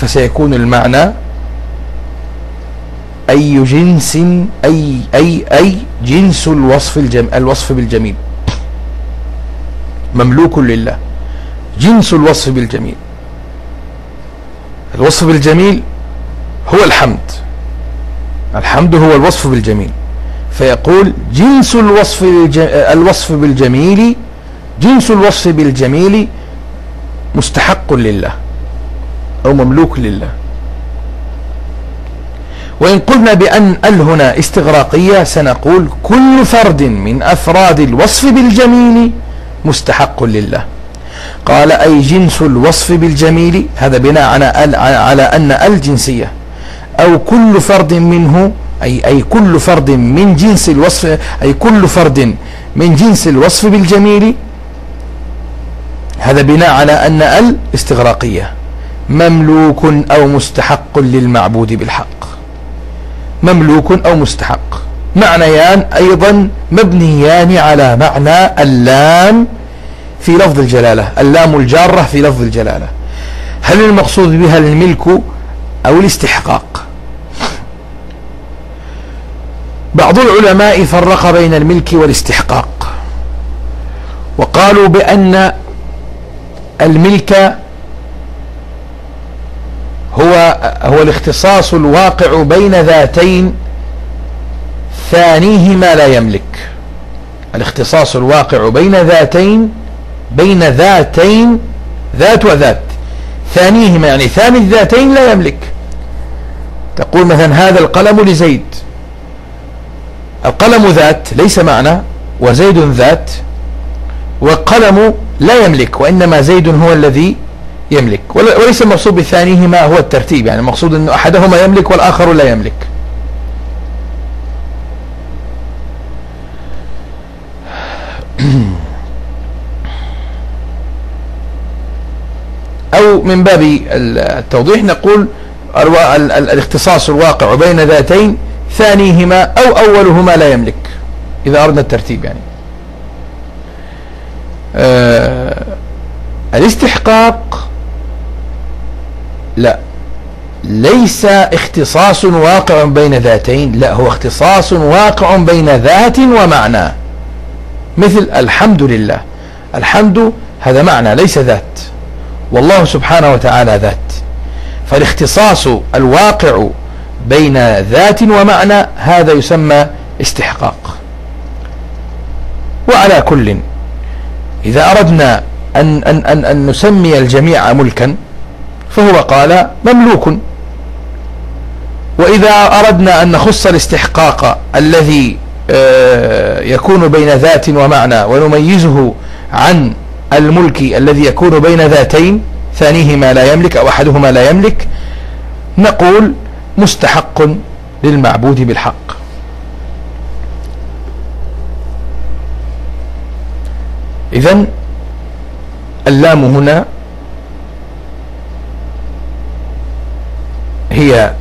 فسيكون المعنى أي جنس أي أي أي جنس الوصف الجم الوصف بالجميل. مملوك لله. جنس الوصف بالجميل. الوصف بالجميل هو الحمد. الحمد هو الوصف بالجميل. فيقول جنس الوصف الوصف بالجميل جنس الوصف بالجميل مستحق لله. أو مملوك لله. وإن قلنا بأن ال هنا استغراقية سنقول كل فرد من أفراد الوصف بالجميل مستحق لله. قال أي جنس الوصف بالجميل؟ هذا بناء على على أن أو كل فرد منه أي أي كل فرد من جنس الوصف أي كل فرد من جنس الوصف بالجميل؟ هذا بناء على أن ال استغراقية. مملوك أو مستحق للمعبود بالحق. مملوك أو مستحق. معنيان أيضا مبنيان على معنى اللام في لفظ الجلالة اللام الجارة في لفظ الجلالة. هل المقصود بها الملك أو الاستحقاق؟ بعض العلماء فرق بين الملك والاستحقاق. وقالوا بأن الملك هو هو الاختصاص الواقع بين ذاتين ثانيهما لا يملك. الاختصاص الواقع بين ذاتين بين ذاتين ذات وذات. ثانيهما يعني ثاني الذاتين لا يملك. تقول مثلا هذا القلم لزيد. القلم ذات ليس معنى وزيد ذات والقلم لا يملك وإنما زيد هو الذي يملك. وليس المقصود بثانيهما هو الترتيب. يعني المقصود أن أحدهما يملك والآخر لا يملك. أو من باب التوضيح نقول الاختصاص الواقع بين ذاتين ثانيهما أو أولهما لا يملك إذا أردنا الترتيب يعني. آه الاستحقاق لا. ليس اختصاص واقع بين ذاتين لا هو اختصاص واقع بين ذات ومعنى. مثل الحمد لله. الحمد هذا معنى ليس ذات. والله سبحانه وتعالى ذات. فالاختصاص الواقع بين ذات ومعنى هذا يسمى استحقاق. وعلى كل إذا أردنا أن, أن, أن, أن نسمي الجميع ملكا فهو قال مملوك. وإذا أردنا أن نخص الاستحقاق الذي آه، يكون بين ذات ومعنى ونميزه عن الملك الذي يكون بين ذاتين ثانيهما لا يملك أو أحدهما لا يملك نقول مستحق للمعبود بالحق. إذن اللام هنا هي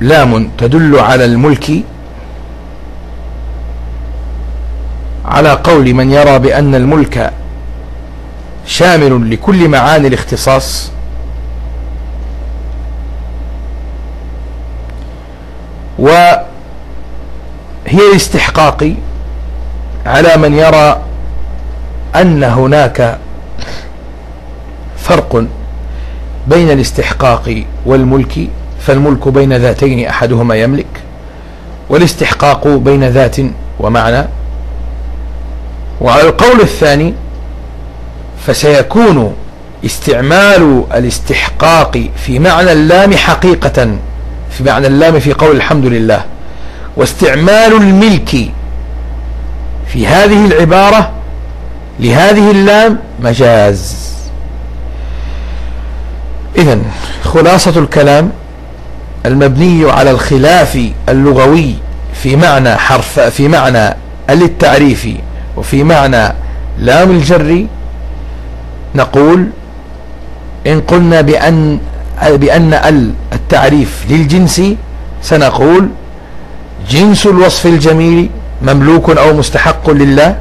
لام تدل على الملك على قول من يرى بأن الملك شامل لكل معاني الاختصاص. وهي الاستحقاق على من يرى أن هناك فرق بين الاستحقاق والملك فالملك بين ذاتين أحدهما يملك والاستحقاق بين ذات ومعنى. وعلى القول الثاني فسيكون استعمال الاستحقاق في معنى اللام حقيقة في معنى اللام في قول الحمد لله. واستعمال الملك في هذه العبارة لهذه اللام مجاز. إذا خلاصة الكلام المبني على الخلاف اللغوي في معنى حرف في معنى للتعريف وفي معنى لام الجر نقول إن قلنا بأن بأن ال التعريف للجنس سنقول جنس الوصف الجميل مملوك أو مستحق لله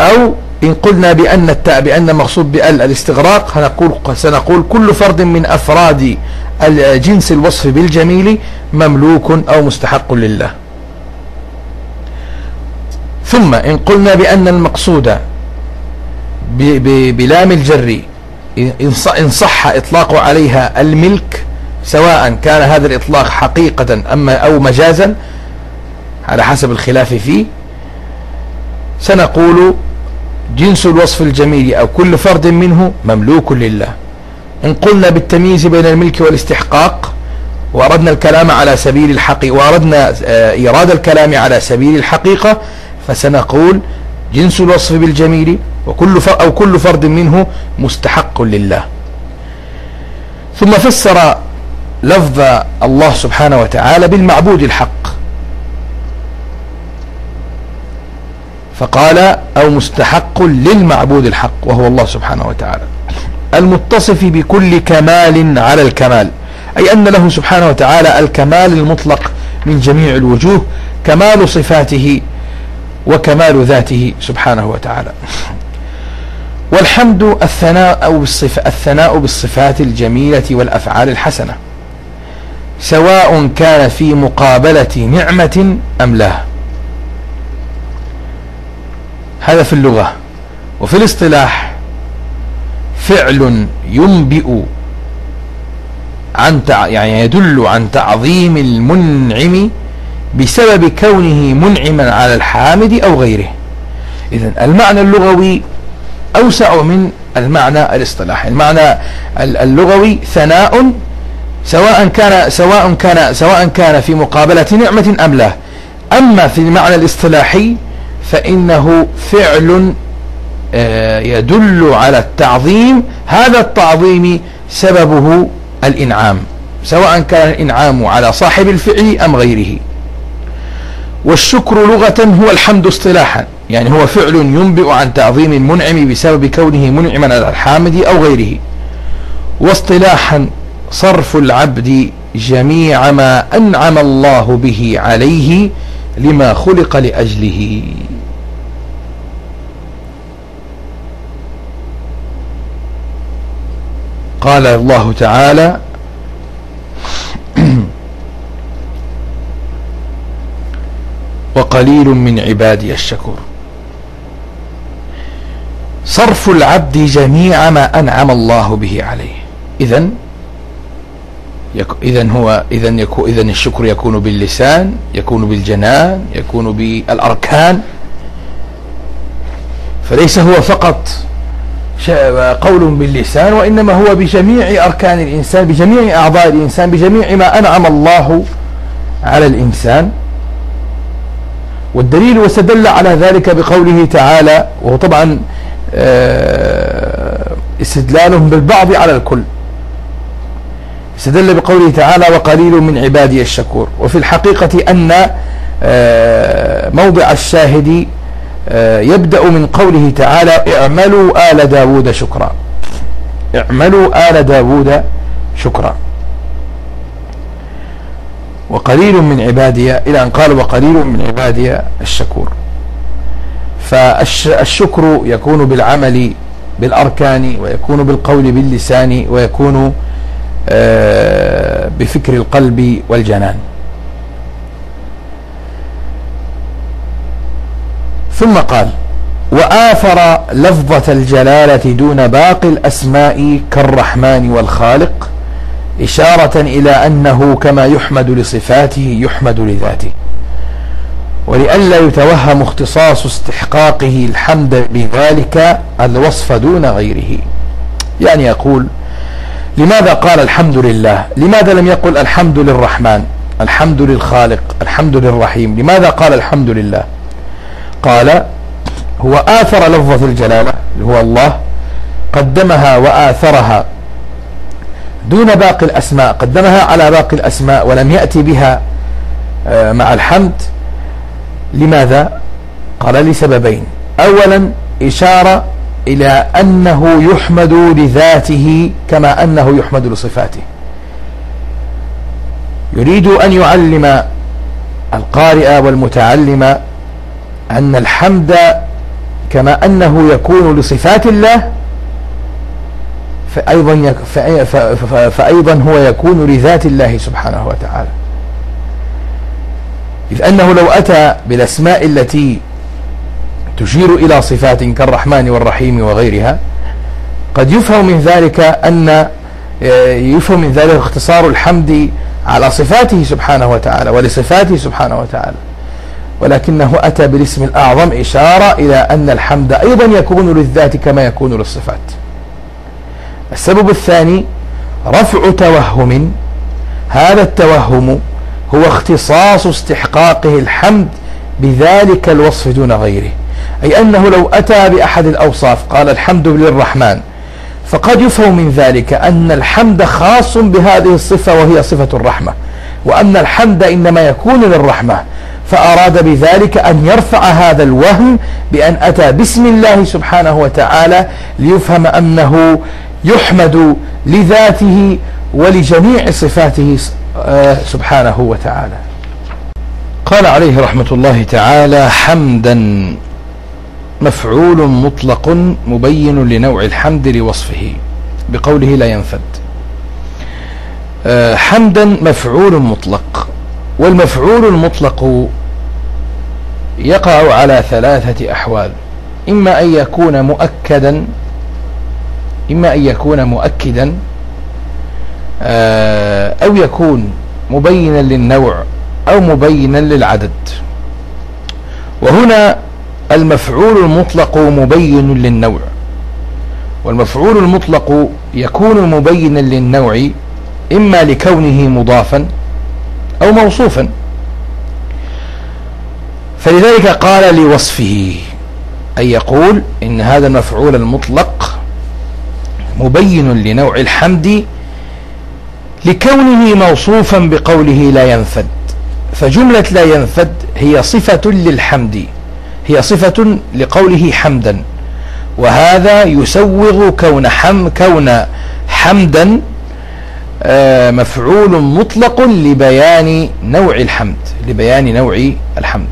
أو إن قلنا بأن التاء بأن مقصود بأل الاستغراق سنقول, سنقول كل فرد من أفراد جنس الوصف بالجميل مملوك أو مستحق لله. ثم إن قلنا بأن المقصود بلام الجر إن صح إطلاق عليها الملك سواء كان هذا الإطلاق حقيقة أما أو مجازا على حسب الخلاف فيه سنقول جنس الوصف الجميل أو كل فرد منه مملوك لله. إن قلنا بالتمييز بين الملك والاستحقاق وأردنا الكلام على سبيل الحقيقة وأردنا آه، إيراد الكلام على سبيل الحقيقة فسنقول جنس الوصف بالجميل وكل أو كل فرد منه مستحق لله. ثم فسر لفظ الله سبحانه وتعالى بالمعبود الحق. فقال أو مستحق للمعبود الحق وهو الله سبحانه وتعالى. المتصف بكل كمال على الكمال أي أن له سبحانه وتعالى الكمال المطلق من جميع الوجوه كمال صفاته وكمال ذاته سبحانه وتعالى. والحمد الثناء بالصف الثناء بالصفات الجميلة والأفعال الحسنة سواء كان في مقابلة نعمة أم لا. هذا في اللغة. وفي الاصطلاح فعل ينبئ عن. يعني يدل عن تعظيم المنعم بسبب كونه منعما على الحامد أو غيره. إذا المعنى اللغوي أوسع من المعنى الاصطلاحي المعنى اللغوي ثناء سواء كان سواء كان سواء كان في مقابلة نعمة أم لا. أما في المعنى الاصطلاحي فإنه فعل آه، يدل على التعظيم. هذا التعظيم سببه الإنعام سواء كان الإنعام على صاحب الفعل أم غيره. والشكر لغة هو الحمد اصطلاحا يعني هو فعل ينبئ عن تعظيم المنعم بسبب كونه منعما على الحامد أو غيره. واصطلاحا صرف العبد جميع ما أنعم الله به عليه لما خلق لأجله. قال الله تعالى وقليل من عبادي الشكور. صرف العبد جميع ما أنعم الله به عليه. إذا إذا هو إذا يكون إذا الشكر يكون باللسان يكون بالجنان يكون بالأركان. فليس هو فقط قول باللسان وإنما هو بجميع أركان الإنسان بجميع أعضاء الإنسان بجميع ما أنعم الله على الإنسان. والدليل واستدل على ذلك بقوله تعالى وهو طبعا آه، استدلالهم بالبعض على الكل. استدل بقوله تعالى وقليل من عبادي الشكور. وفي الحقيقة أن آه، موضع الشاهد يبدأ من قوله تعالى اعملوا آل داود شكرا. اعملوا آل داود شكرا. وقليل من عبادي إلى أن قال وقليل من عبادي الشكور. فالشكر يكون بالعمل بالأركان ويكون بالقول باللسان ويكون آه، بفكر القلب والجنان. ثم قال وآثر لفظة الجلالة دون باقي الأسماء كالرحمن والخالق إشارة إلى أنه كما يحمد لصفاته يحمد لذاته. ولئلا يتوهم اختصاص استحقاقه الحمد بذلك الوصف دون غيره. يعني يقول لماذا قال الحمد لله؟ لماذا لم يقل الحمد للرحمن؟ الحمد للخالق الحمد للرحيم. لماذا قال الحمد لله؟ قال هو آثر لفظة الجلالة اللي هو الله قدمها وآثرها دون باقي الأسماء قدمها على باقي الأسماء ولم يأتي بها آه، مع الحمد. لماذا؟ قال لسببين. أولا إشارة إلى أنه يحمد لذاته كما أنه يحمد لصفاته. يريد أن يعلم القارئ والمتعلم أن الحمد كما أنه يكون لصفات الله فأيضا, فأيضا هو يكون لذات الله سبحانه وتعالى. إذ أنه لو أتى بالأسماء التي تشير إلى صفات كالرحمن والرحيم وغيرها قد يفهم من ذلك أن يفهم من ذلك اختصار الحمد على صفاته سبحانه وتعالى ولصفاته سبحانه وتعالى. ولكنه أتى بالاسم الأعظم إشارة إلى أن الحمد أيضا يكون للذات كما يكون للصفات. السبب الثاني رفع توهم. هذا التوهم هو اختصاص استحقاقه الحمد بذلك الوصف دون غيره أي أنه لو أتى بأحد الأوصاف قال الحمد للرحمن فقد يفهم من ذلك أن الحمد خاص بهذه الصفة وهي صفة الرحمة وأن الحمد إنما يكون للرحمة فأراد بذلك أن يرفع هذا الوهم بأن أتى باسم الله سبحانه وتعالى ليفهم أنه يحمد لذاته ولجميع صفاته آه، سبحانه وتعالى. قال عليه رحمة الله تعالى حمدا مفعول مطلق مبين لنوع الحمد لوصفه. بقوله لا ينفد. آه، حمدا مفعول مطلق والمفعول المطلق يقع على ثلاثة أحوال. إما أن يكون مؤكدا إما أن يكون مؤكدا آه، أو يكون مبينا للنوع أو مبينا للعدد. وهنا المفعول المطلق مبين للنوع. والمفعول المطلق يكون مبينا للنوع إما لكونه مضافا أو موصوفا. فلذلك قال لوصفه أن يقول إن هذا المفعول المطلق مبين لنوع الحمد لكونه موصوفا بقوله لا ينفد. فجملة لا ينفد هي صفة للحمد هي صفة لقوله حمدا. وهذا يسوغ كون حم كون حمدا مفعول مطلق لبيان نوع الحمد لبيان نوع الحمد.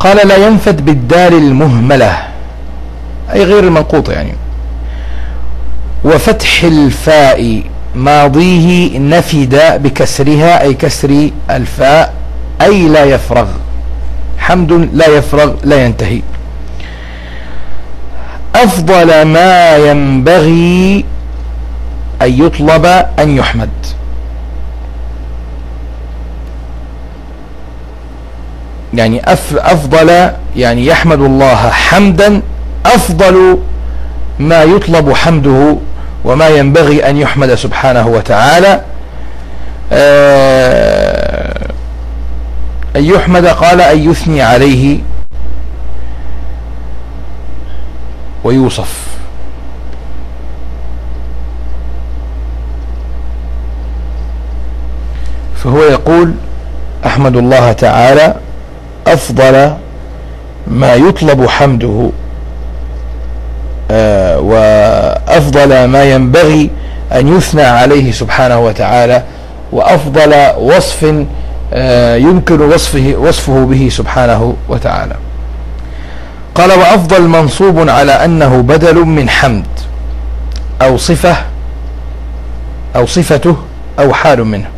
قال لا ينفد بالدال المهملة أي غير المنقوط يعني. وفتح الفاء ماضيه نفد بكسرها أي كسر الفاء أي لا يفرغ. حمد لا يفرغ لا ينتهي. أفضل ما ينبغي أن يطلب أن يحمد. يعني أفضل يعني يحمد الله حمدا أفضل ما يطلب حمده وما ينبغي أن يحمد سبحانه وتعالى. آه، أن يحمد قال أن يثني عليه ويوصف. فهو يقول أحمد الله تعالى أفضل ما يطلب حمده آه، وأفضل ما ينبغي أن يثنى عليه سبحانه وتعالى وأفضل وصف آه، يمكن وصفه, وصفه به سبحانه وتعالى. قال وأفضل منصوب على أنه بدل من حمد أو صفة أو صفته أو حال منه.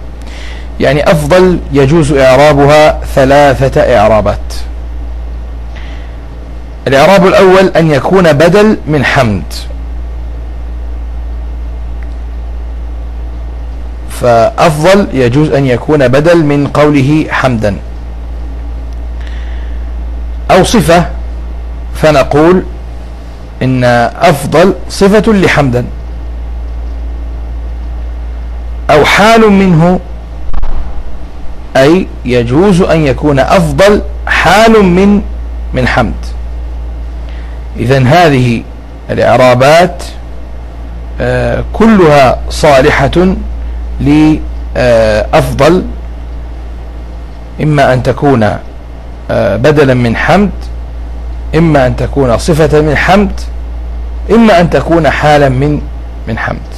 يعني أفضل يجوز إعرابها ثلاثة إعرابات. الإعراب الأول أن يكون بدل من حمد. فأفضل يجوز أن يكون بدل من قوله حمدا. أو صفة فنقول إن أفضل صفة لحمدا. أو حال منه أي يجوز أن يكون أفضل حال من من حمد. إذا هذه الإعرابات آه، كلها صالحة لأفضل إما أن تكون آه، بدلا من حمد إما أن تكون صفة من حمد إما أن تكون حالا من من حمد.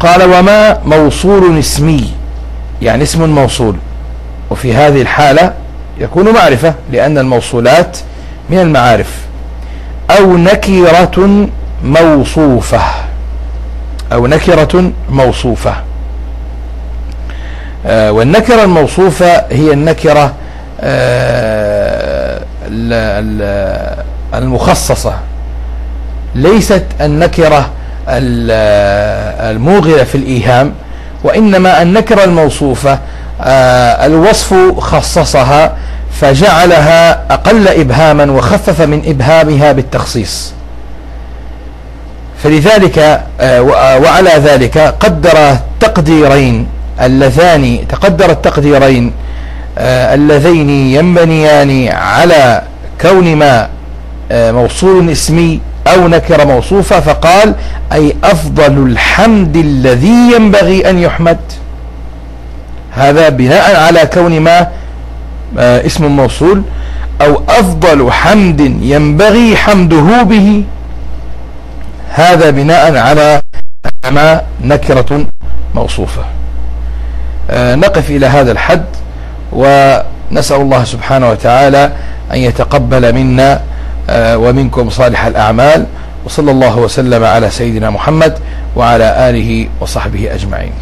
قال وما موصول اسمي. يعني اسم موصول. وفي هذه الحالة يكون معرفة لأن الموصولات من المعارف. أو نكرة موصوفة. أو نكرة موصوفة. آه والنكرة الموصوفة هي النكرة آه المخصصة. ليست النكرة الموغلة في الإيهام وإنما النكرة الموصوفة آه، الوصف خصصها فجعلها أقل إبهاما وخفف من إبهامها بالتخصيص. فلذلك آه، وعلى ذلك قدر تقديرين اللذان تقدر التقديرين آه اللذين ينبنيان على كون ما آه موصول اسمي أو نكر موصوفة فقال أي أفضل الحمد الذي ينبغي أن يحمد. هذا بناء على كون ما آه اسم موصول أو أفضل حمد ينبغي حمده به. هذا بناء على ما نكرة موصوفة. آه نقف إلى هذا الحد ونسأل الله سبحانه وتعالى أن يتقبل منا آه ومنكم صالح الأعمال وصلى الله وسلم على سيدنا محمد وعلى آله وصحبه أجمعين.